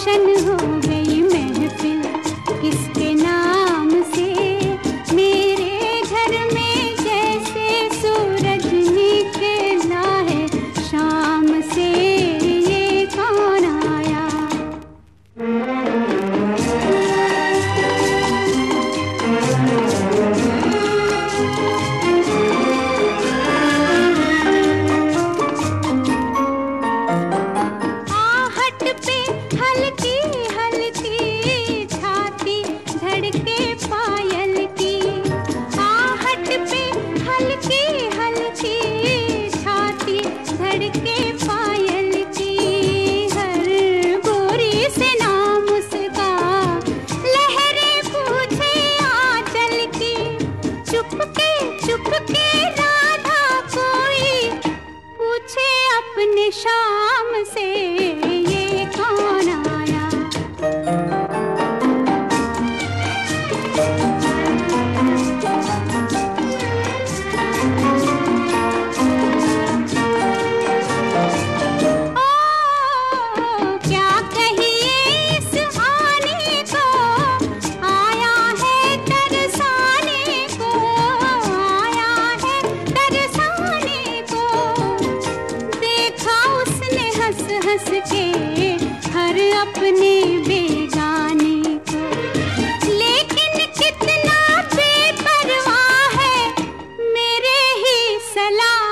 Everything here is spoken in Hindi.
गुलशन हो अपने शाम से हंस के हर अपने बेगाने को लेकिन कितना बेपरवाह है मेरे ही सलाह।